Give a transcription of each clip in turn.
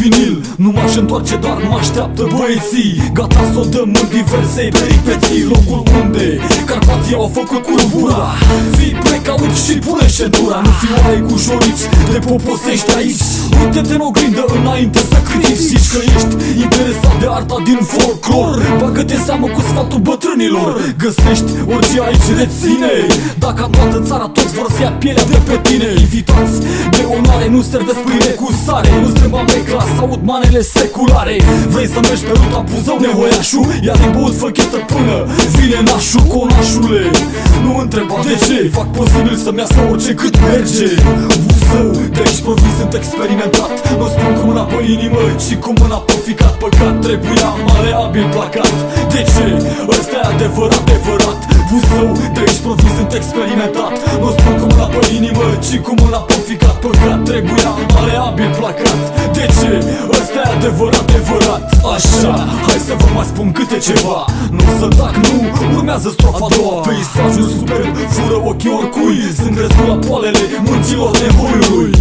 vinil. Nu m-aș întoarce, doar mă așteaptă băieții. Gata să o dăm în diverse peripeții. Locul unde Carpații au făcut curbura Fii precaut și pune ședura. Nu fi oaie cu șorici, te poposești aici? Uite-te în oglindă înainte să critici Zici că ești interesat de arta din folclor. Bagă-te seamă cu sfatul bătrânilor. Găsești orice aici reține. Dacă în toată țara toți vor să ia pielea de pe tine. Invitați de onoare nu servesc pâine cu sare Nu strâmba mecla să aud manele seculare. Vrei să mergi pe ruta Buzău nevoiașul Ia de băut făchetă până vine nașul conașule. Nu întreba de ce Fac posibil să-mi iasă orice cât merge. Buzău, de aici provin sunt experimentat. Nu spun cu mâna pe inimă, ci cu mâna pe ficat Păcat trebuia maleabil placat. De ce? Ăsta e adevărat, adevărat. Buzău, de aici provin sunt experimentat. Nu spun cu mâna pe inimă, ci cu mâna pe ficat. Păcat trebuia maleabil placat. De ce? Ăsta e adevărat, adevărat. Așa, hai să vă mai spun câte ceva. Nu să tac, nu, urmează strofa a doua. Peisajul superb, fură ochii oricui. Sunt crescut la poalele munților nevoiului.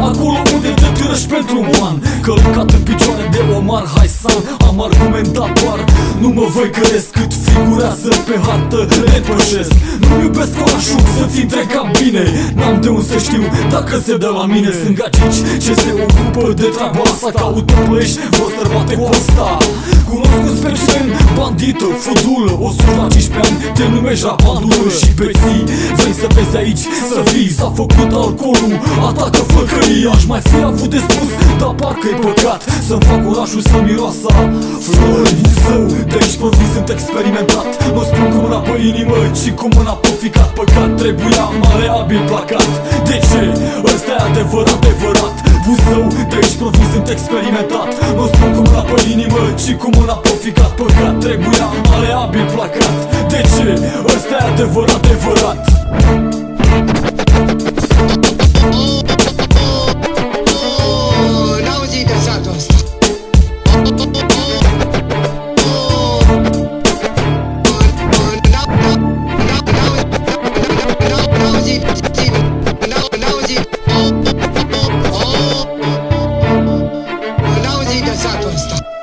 Acolo unde te târăși pentru un an. Călcat în picioare de Omar Haisan Am argumentat doar. Nu mă voi căresc cât figurează pe hartă Le pășesc Nu iubesc orașul să-ți întrega bine. N-am de unde să știu dacă se dă la mine. Sunt gagici ce se ocupă de treaba asta. Caută plăși, vor străbate costa Cunosc un specimen, bandită, fudulă O la 15 ani, te numești rapandulă Și pe zi, vrei să vezi aici, să vii S-a făcut alcoolul, atacă flăcării Aș mai fi avut de spus, dar parcă e păcat Să-mi fac orașul să miroasă a flori Buzău, de aici provin sunt experimentat Nu spun cu mâna pe inimă, ci cu mâna pe ficat. Păcat trebuia maleabil placat. De ce? Ăsta e adevărat, adevărat Buzău, de aici provin sunt experimentat Nu spun cu mâna pe inimă, ci cu mâna pe ficat Păcat trebuia maleabil placat De ce? Ăsta e adevărat, adevărat Satan's